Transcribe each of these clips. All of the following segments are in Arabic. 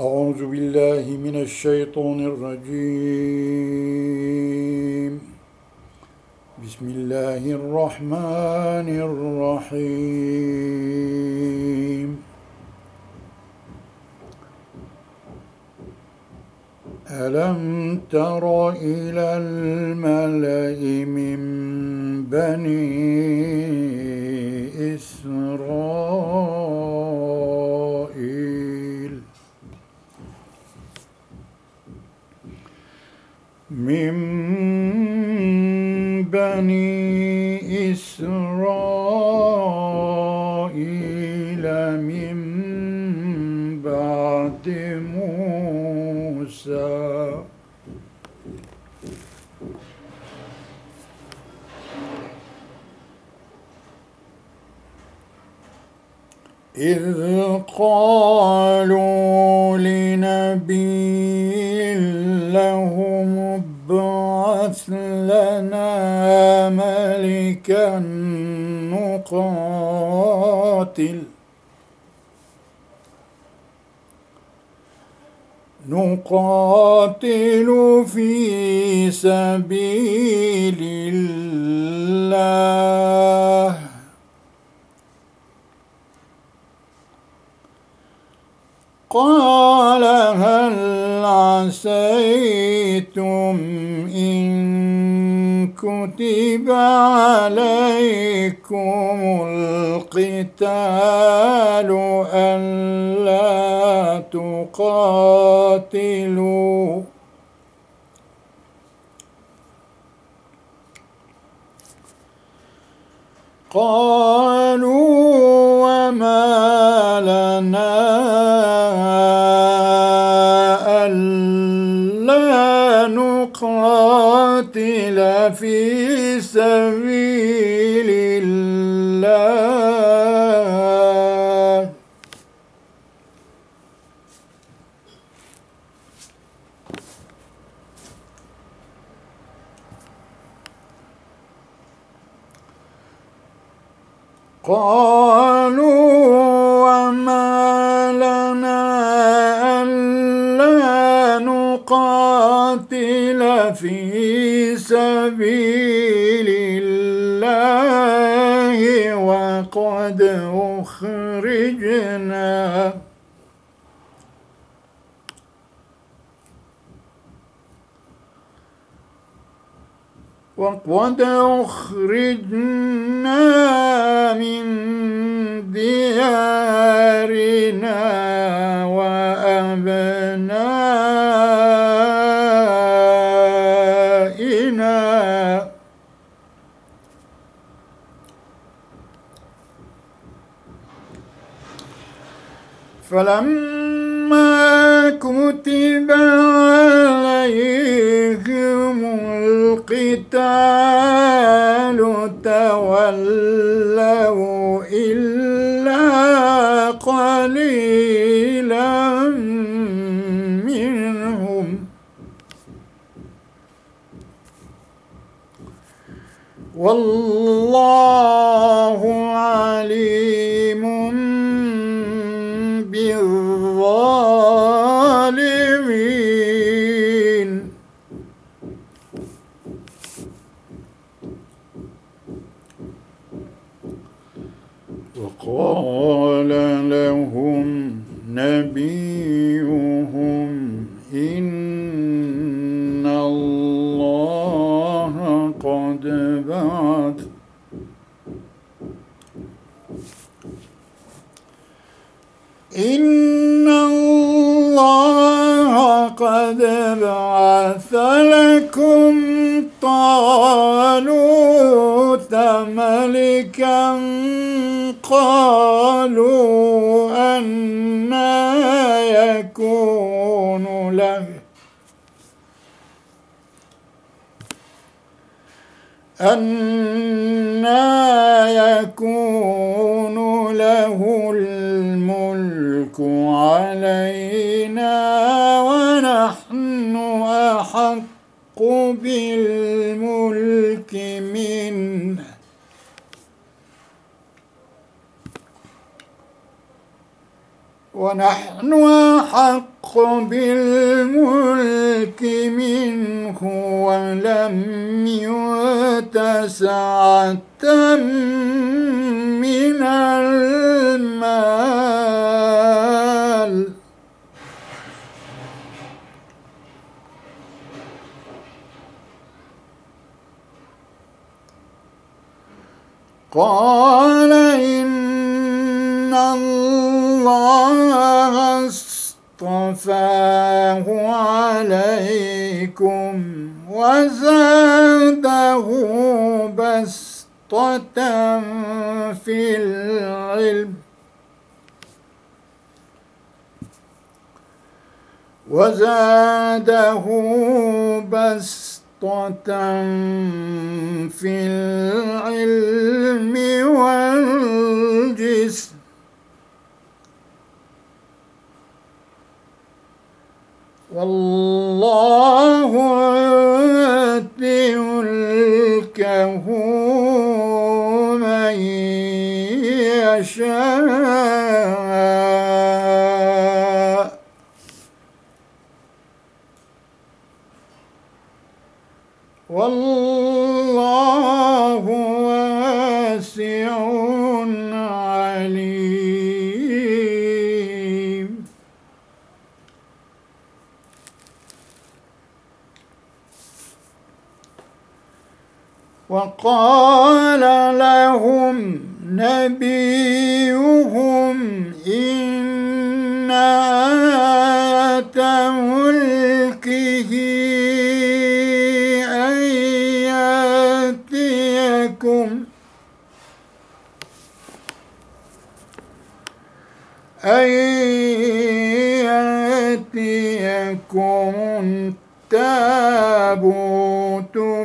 أعوذ بالله من الشيطان الرجيم. بسم الله الرحمن الرحيم. ألم تر إلى الملأ من بني إسرائيل؟ من بني إسرائيل. نقاتل نقاتل في سبيل الله. قال هل عسيتم إن كتب عليكم القتال ألا تقاتلوا. قالوا في سبيل الله. قالوا وما لنا سبيل الله وقد أخرجنا. وقد أخرجنا من ديارنا وأبنائنا فلما كتب عليهم القتال تولوا إلا قليلا منهم. والله wall. طالوت ملكا قالوا أنا يكون له. أنا يكون له الملك علينا ونحن أحق بالملك منه ونحن أحق بالملك منه ولم يؤت سعة من المال. قال إن الله اصطفاه عليكم وزاده بسطة في العلم وزاده بسطة في العلم والجسم والله يؤتي ملكه من يشاء. والله وقال لهم نبيهم إن آية ملكه أن يأتيكم أن يأتيكم التابوت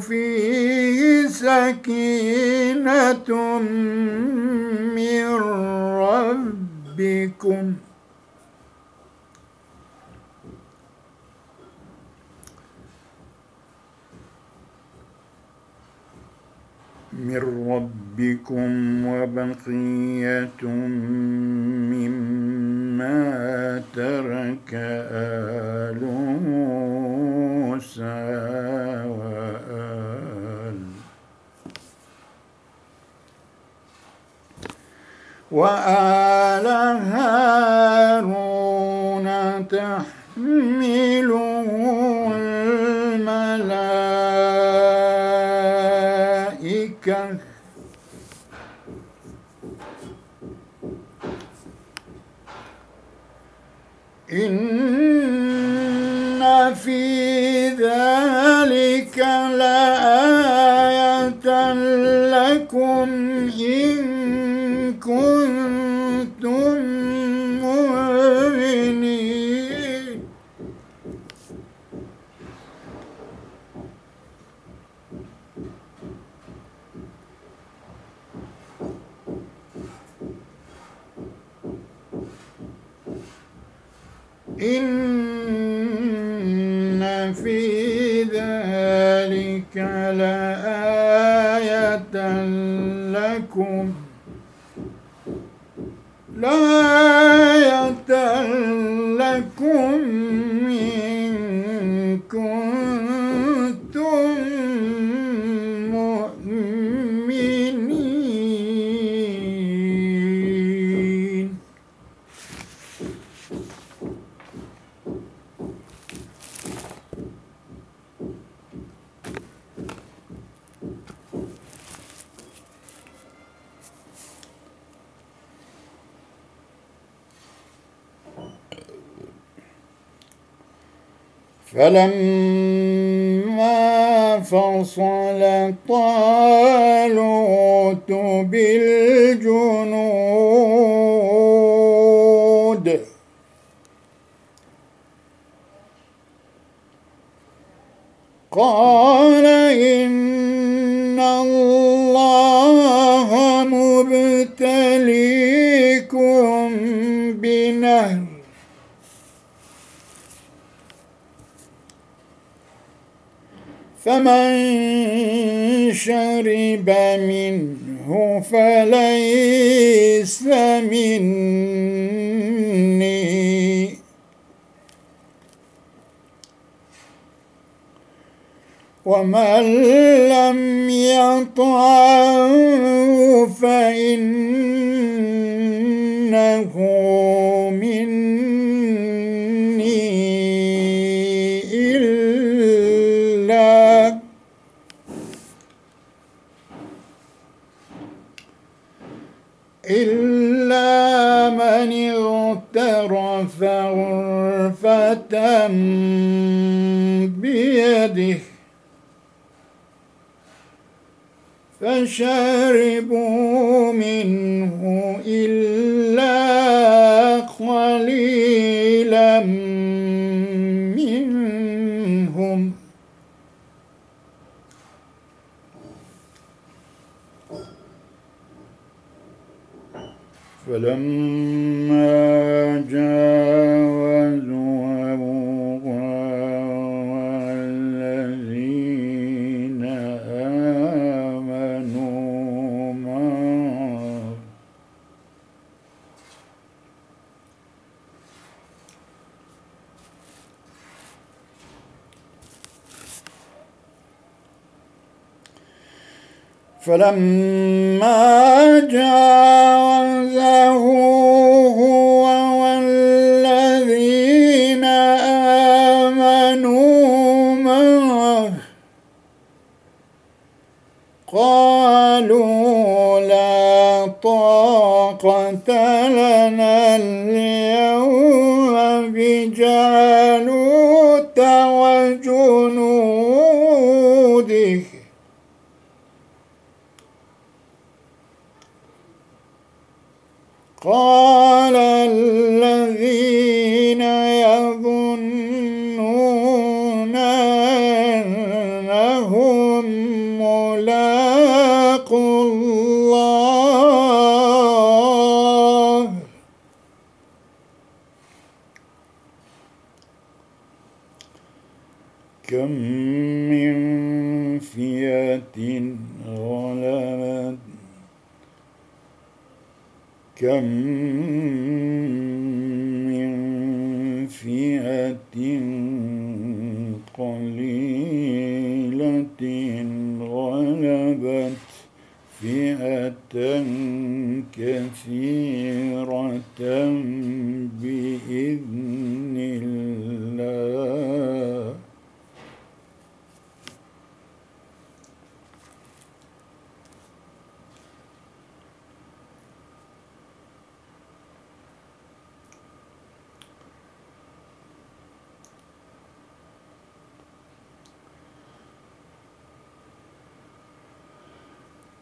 فيه سكينة من ربكم. من ربكم وبقية مما ترك آل وآل هارون تحمله فلما فصل طالوت بالجنود. قال إن الله مبتليكم فمن شرب منه فليس مني. ومن لم يطعم فإنه من اغترف غرفة بيده. فشربوا منه إلا قليلا منهم. فلما فلما جاوزه قال كم من فئة قليلة غلبت فئة كثيرة بإذن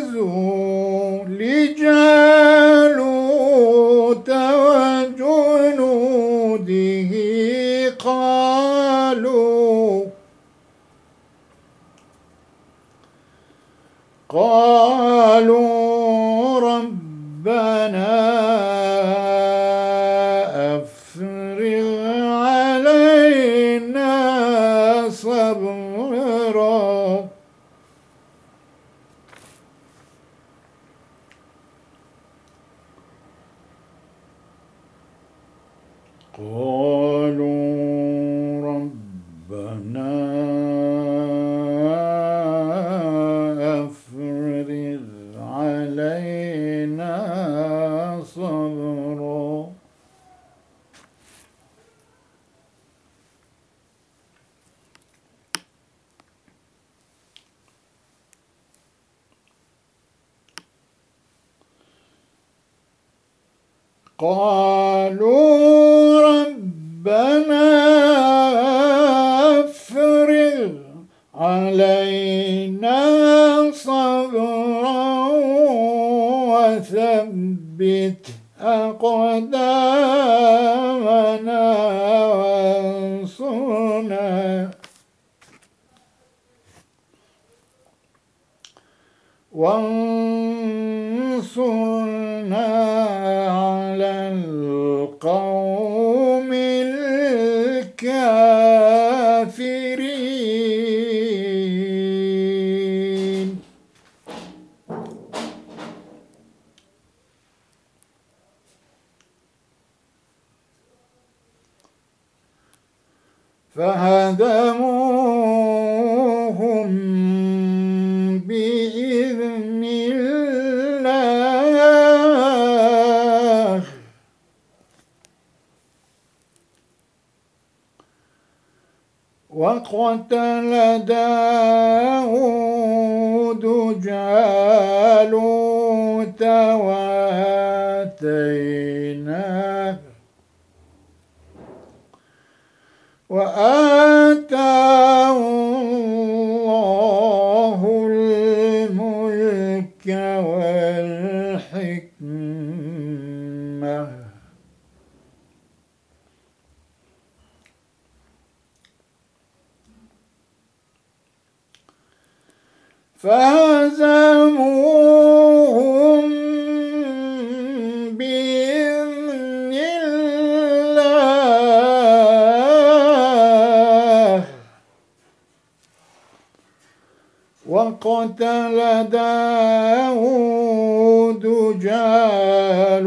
برزوا لجالوت وثبت أقدامنا وانصرنا. وانصرنا فهدموهم بإذن الله. وقتل داود جالوت وآتيناه وآتاه الله الملك والحكمة. وقتل داود جالوت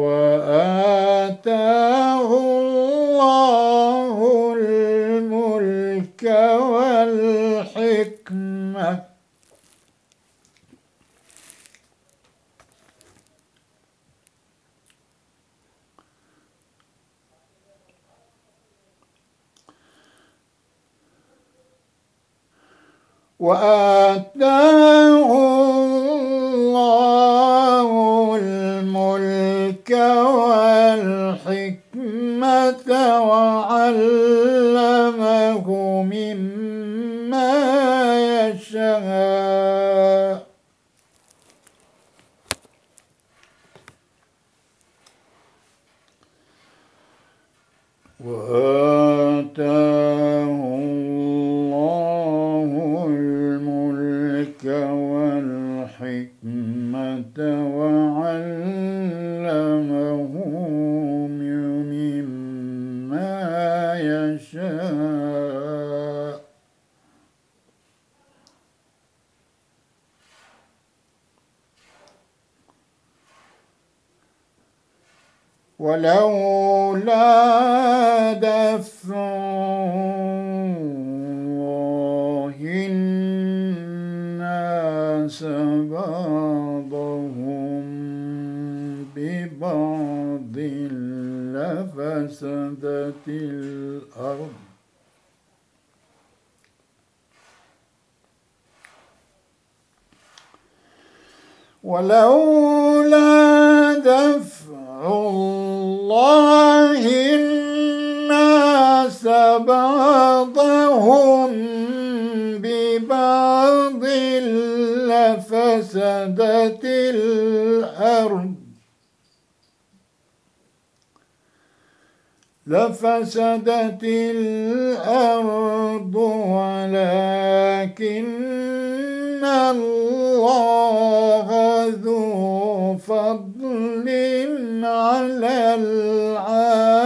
وآتاه الله الملك والحكمة وآتاه الله الملك والحكمة وعلمه مما يشاء. وآتاه لفسدت الأرض ولولا دفع الله الناس بعضهم ببعض لفسدت الأرض لفسدت الأرض ولكن الله ذو فضل على العالمين.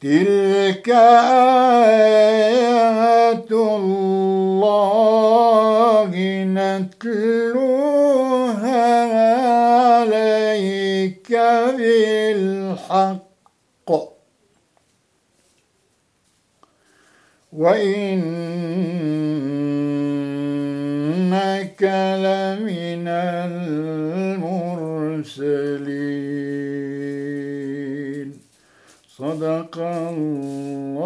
تلك آيات الله نتلوها بالحق وإنك لمن المرسلين. صدق الله